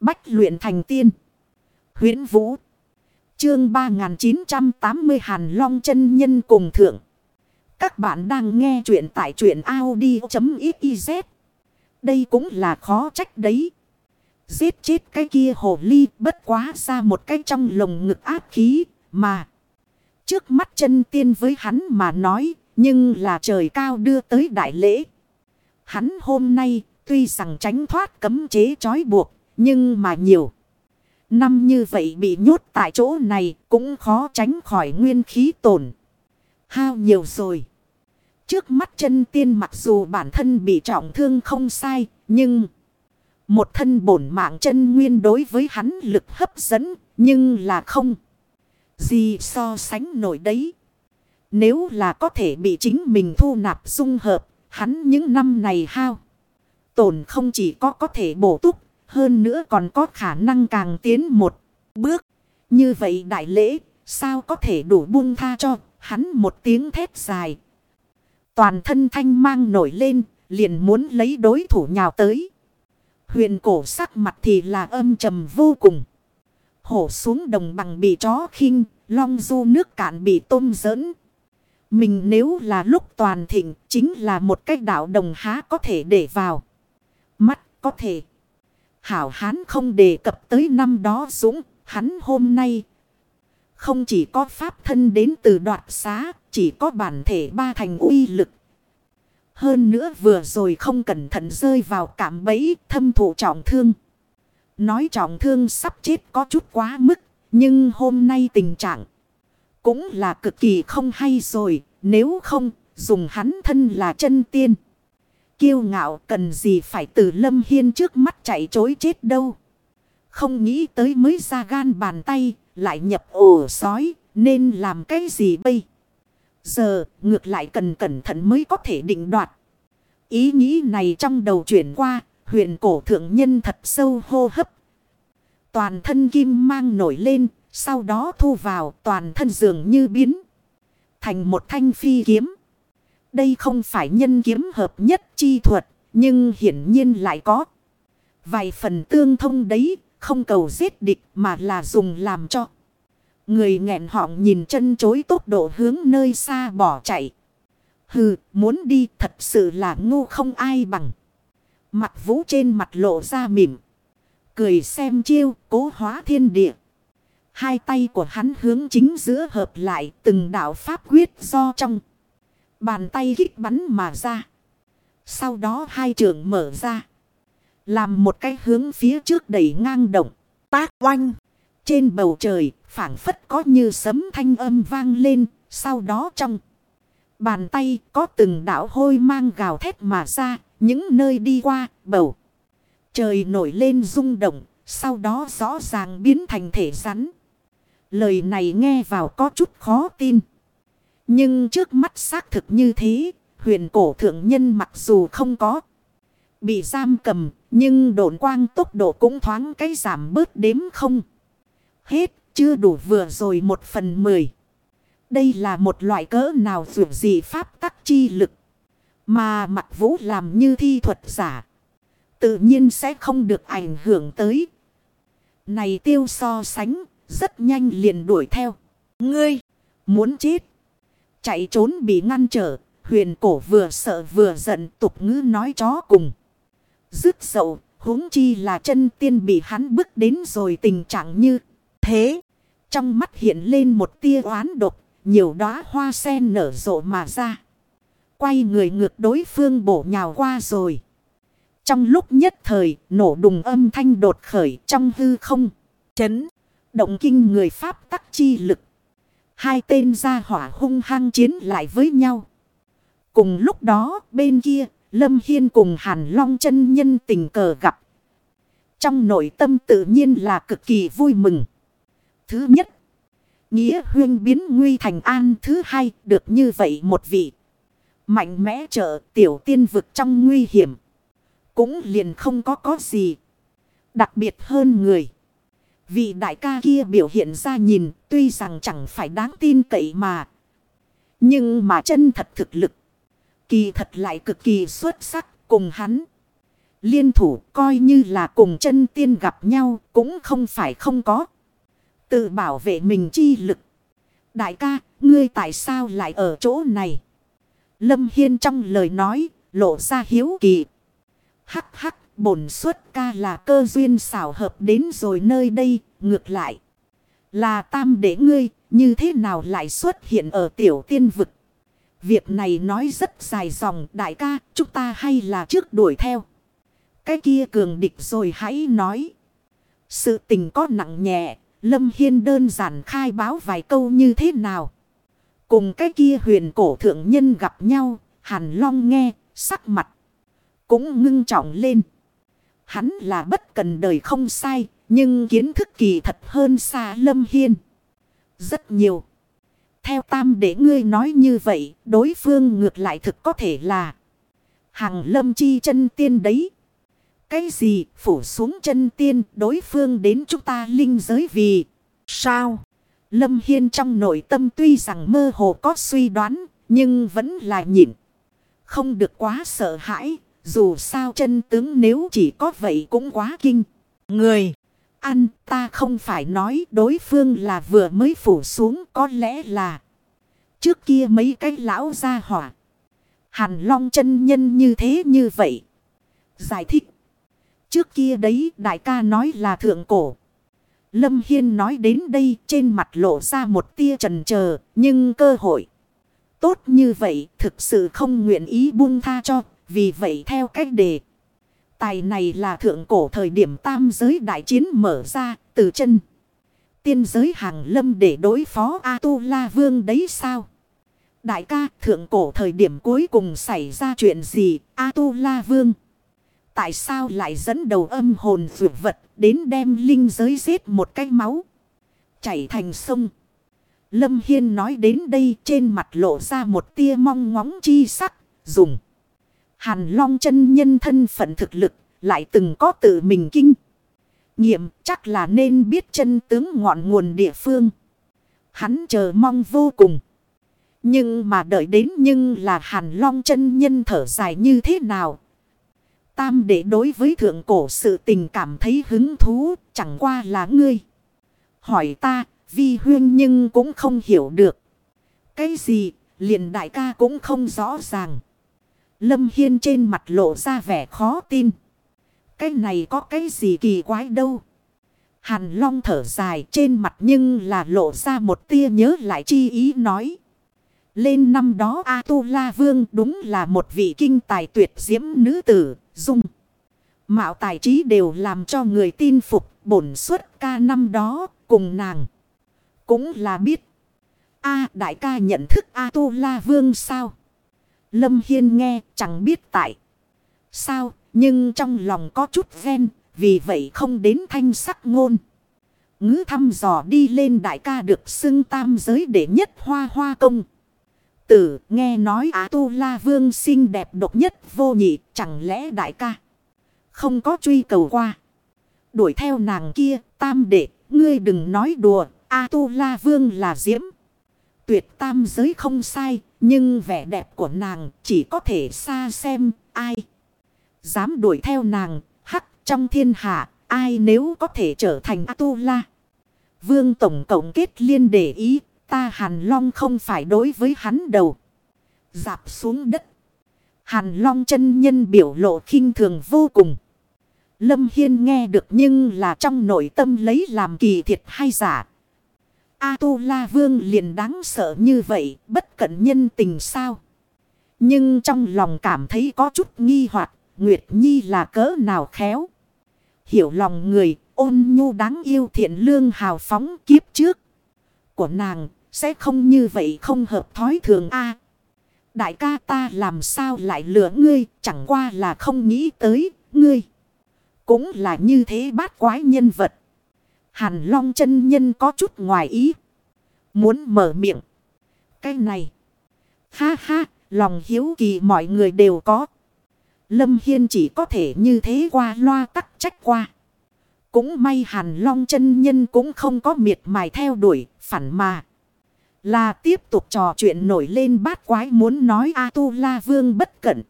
Bách luyện thành tiên. huyễn Vũ. Chương 3980 Hàn Long chân nhân cùng thượng. Các bạn đang nghe truyện tại truyện Audi.xyz. Đây cũng là khó trách đấy. Giết chết cái kia hồ ly bất quá ra một cái trong lồng ngực áp khí mà. Trước mắt chân tiên với hắn mà nói, nhưng là trời cao đưa tới đại lễ. Hắn hôm nay tuy rằng tránh thoát cấm chế trói buộc nhưng mà nhiều. Năm như vậy bị nhốt tại chỗ này cũng khó tránh khỏi nguyên khí tổn. Hao nhiều rồi. Trước mắt chân tiên mặc dù bản thân bị trọng thương không sai, nhưng... Một thân bổn mạng chân nguyên đối với hắn lực hấp dẫn, nhưng là không. Gì so sánh nổi đấy. Nếu là có thể bị chính mình thu nạp dung hợp, hắn những năm này hao. Tổn không chỉ có có thể bổ túc, hơn nữa còn có khả năng càng tiến một bước. Như vậy đại lễ, sao có thể đủ buông tha cho hắn một tiếng thét dài. Toàn thân thanh mang nổi lên, liền muốn lấy đối thủ nhào tới. Huyền cổ sắc mặt thì là âm trầm vô cùng. Hổ xuống đồng bằng bị chó khinh, long du nước cạn bị tôm giỡn. Mình nếu là lúc toàn thịnh, chính là một cách đạo đồng há có thể để vào. Mắt có thể. Hảo hán không đề cập tới năm đó dũng, hắn hôm nay. Không chỉ có pháp thân đến từ đoạt xá, chỉ có bản thể ba thành uy lực. Hơn nữa vừa rồi không cẩn thận rơi vào cảm bẫy thâm thụ trọng thương. Nói trọng thương sắp chết có chút quá mức, nhưng hôm nay tình trạng cũng là cực kỳ không hay rồi, nếu không dùng hắn thân là chân tiên. Kiêu ngạo cần gì phải từ lâm hiên trước mắt chạy chối chết đâu. Không nghĩ tới mới ra gan bàn tay, lại nhập ổ sói, nên làm cái gì bây? Giờ, ngược lại cần cẩn thận mới có thể định đoạt. Ý nghĩ này trong đầu chuyển qua, huyện cổ thượng nhân thật sâu hô hấp. Toàn thân kim mang nổi lên, sau đó thu vào toàn thân dường như biến. Thành một thanh phi kiếm. Đây không phải nhân kiếm hợp nhất chi thuật, nhưng hiển nhiên lại có. Vài phần tương thông đấy, không cầu giết địch mà là dùng làm cho. Người nghẹn họng nhìn chân chối tốc độ hướng nơi xa bỏ chạy. Hừ, muốn đi thật sự là ngu không ai bằng. Mặt vũ trên mặt lộ ra mỉm. Cười xem chiêu, cố hóa thiên địa. Hai tay của hắn hướng chính giữa hợp lại từng đạo pháp quyết do trong. Bàn tay kích bắn mà ra. Sau đó hai trường mở ra. Làm một cái hướng phía trước đẩy ngang động. Tác oanh. Trên bầu trời phảng phất có như sấm thanh âm vang lên. Sau đó trong. Bàn tay có từng đảo hôi mang gào thét mà ra. Những nơi đi qua bầu. Trời nổi lên rung động. Sau đó rõ ràng biến thành thể rắn. Lời này nghe vào có chút khó tin. Nhưng trước mắt xác thực như thế, huyền cổ thượng nhân mặc dù không có bị giam cầm, nhưng độn quang tốc độ cũng thoáng cái giảm bớt đếm không. Hết, chưa đủ vừa rồi một phần mười. Đây là một loại cỡ nào dù gì pháp tắc chi lực. Mà mặt vũ làm như thi thuật giả. Tự nhiên sẽ không được ảnh hưởng tới. Này tiêu so sánh, rất nhanh liền đuổi theo. Ngươi, muốn chết. Chạy trốn bị ngăn trở, huyền cổ vừa sợ vừa giận tục ngữ nói chó cùng. Dứt dậu, huống chi là chân tiên bị hắn bước đến rồi tình trạng như thế. Trong mắt hiện lên một tia oán độc, nhiều đóa hoa sen nở rộ mà ra. Quay người ngược đối phương bổ nhào qua rồi. Trong lúc nhất thời, nổ đùng âm thanh đột khởi trong hư không. Chấn, động kinh người Pháp tắc chi lực. Hai tên gia hỏa hung hăng chiến lại với nhau. Cùng lúc đó, bên kia, Lâm Hiên cùng Hàn Long chân nhân tình cờ gặp. Trong nội tâm tự nhiên là cực kỳ vui mừng. Thứ nhất. Nghĩa huyên biến nguy thành an. Thứ hai, được như vậy một vị. Mạnh mẽ trợ tiểu tiên vực trong nguy hiểm. Cũng liền không có có gì. Đặc biệt hơn người. Vị đại ca kia biểu hiện ra nhìn, tuy rằng chẳng phải đáng tin cậy mà. Nhưng mà chân thật thực lực. Kỳ thật lại cực kỳ xuất sắc cùng hắn. Liên thủ coi như là cùng chân tiên gặp nhau cũng không phải không có. Tự bảo vệ mình chi lực. Đại ca, ngươi tại sao lại ở chỗ này? Lâm Hiên trong lời nói, lộ ra hiếu kỳ. Hắc hắc, bổn xuất ca là cơ duyên xảo hợp đến rồi nơi đây, ngược lại. Là tam để ngươi, như thế nào lại xuất hiện ở tiểu tiên vực? Việc này nói rất dài dòng, đại ca, chúng ta hay là trước đuổi theo. Cái kia cường địch rồi hãy nói. Sự tình có nặng nhẹ, Lâm Hiên đơn giản khai báo vài câu như thế nào. Cùng cái kia huyền cổ thượng nhân gặp nhau, Hàn Long nghe, sắc mặt. Cũng ngưng trọng lên. Hắn là bất cần đời không sai, nhưng kiến thức kỳ thật hơn xa Lâm Hiên. Rất nhiều. Theo tam để ngươi nói như vậy, đối phương ngược lại thực có thể là hàng lâm chi chân tiên đấy. Cái gì phủ xuống chân tiên đối phương đến chúng ta linh giới vì sao? Lâm Hiên trong nội tâm tuy rằng mơ hồ có suy đoán nhưng vẫn là nhịn. Không được quá sợ hãi dù sao chân tướng nếu chỉ có vậy cũng quá kinh. Người ăn, ta không phải nói đối phương là vừa mới phủ xuống, có lẽ là trước kia mấy cái lão ra hỏa. Hàn long chân nhân như thế như vậy. Giải thích. Trước kia đấy, đại ca nói là thượng cổ. Lâm Hiên nói đến đây, trên mặt lộ ra một tia trần chờ nhưng cơ hội. Tốt như vậy, thực sự không nguyện ý buông tha cho. Vì vậy theo cách đề. Tài này là thượng cổ thời điểm tam giới đại chiến mở ra từ chân. Tiên giới hàng lâm để đối phó A-tu-la vương đấy sao? Đại ca thượng cổ thời điểm cuối cùng xảy ra chuyện gì A-tu-la vương? Tại sao lại dẫn đầu âm hồn vượt vật đến đem linh giới giết một cái máu? Chảy thành sông. Lâm Hiên nói đến đây trên mặt lộ ra một tia mong ngóng chi sắc, dùng. Hàn Long chân nhân thân phận thực lực, lại từng có tự mình kinh. Nghiệm chắc là nên biết chân tướng ngọn nguồn địa phương. Hắn chờ mong vô cùng. Nhưng mà đợi đến nhưng là Hàn Long chân nhân thở dài như thế nào, Tam để đối với thượng cổ sự tình cảm thấy hứng thú, chẳng qua là ngươi. Hỏi ta, vi huyên nhưng cũng không hiểu được. Cái gì, liền đại ca cũng không rõ ràng. Lâm Hiên trên mặt lộ ra vẻ khó tin. Cái này có cái gì kỳ quái đâu. Hàn Long thở dài trên mặt nhưng là lộ ra một tia nhớ lại chi ý nói. Lên năm đó A-tu-la vương đúng là một vị kinh tài tuyệt diễm nữ tử, dung. Mạo tài trí đều làm cho người tin phục bổn suất ca năm đó cùng nàng. Cũng là biết. A đại ca nhận thức A-tu-la vương sao? Lâm Hiên nghe, chẳng biết tại. Sao, nhưng trong lòng có chút ven vì vậy không đến thanh sắc ngôn. Ngứ thăm dò đi lên đại ca được xưng tam giới để nhất hoa hoa công tử, nghe nói Á Tu La Vương xinh đẹp độc nhất vô nhị, chẳng lẽ đại ca không có truy cầu qua. Đuổi theo nàng kia, tam đệ, ngươi đừng nói đùa A Tu La Vương là diễm. Tuyệt tam giới không sai nhưng vẻ đẹp của nàng chỉ có thể xa xem ai. Dám đuổi theo nàng, hắc trong thiên hạ, ai nếu có thể trở thành atula Vương tổng cộng kết liên để ý, Ta Hàn Long không phải đối với hắn đầu. Dạp xuống đất. Hàn Long chân nhân biểu lộ khinh thường vô cùng. Lâm Hiên nghe được nhưng là trong nội tâm lấy làm kỳ thiệt hay giả. A-tu-la vương liền đáng sợ như vậy, bất cẩn nhân tình sao. Nhưng trong lòng cảm thấy có chút nghi hoặc Nguyệt Nhi là cỡ nào khéo. Hiểu lòng người, ôn nhu đáng yêu thiện lương hào phóng kiếp trước. Của nàng sẽ không như vậy không hợp thói thường a Đại ca ta làm sao lại lừa ngươi chẳng qua là không nghĩ tới ngươi. Cũng là như thế bát quái nhân vật. Hàn long chân nhân có chút ngoài ý. Muốn mở miệng. Cái này. Ha ha, lòng hiếu kỳ mọi người đều có. Lâm Hiên chỉ có thể như thế qua loa tắc trách qua. Cũng may hàn long chân nhân cũng không có miệt mài theo đuổi, phản mà. Là tiếp tục trò chuyện nổi lên bát quái muốn nói A-tu-la vương bất cẩn.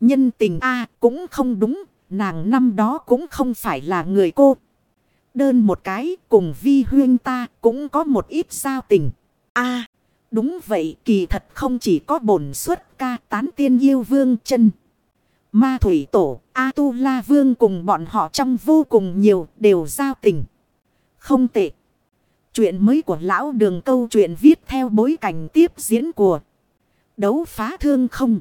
Nhân tình A cũng không đúng, nàng năm đó cũng không phải là người cô. Đơn một cái cùng vi huyên ta cũng có một ít giao tình. a đúng vậy kỳ thật không chỉ có bổn xuất ca tán tiên yêu vương chân. Ma thủy tổ, A-tu-la vương cùng bọn họ trong vô cùng nhiều đều giao tình. Không tệ. Chuyện mới của lão đường câu chuyện viết theo bối cảnh tiếp diễn của đấu phá thương không.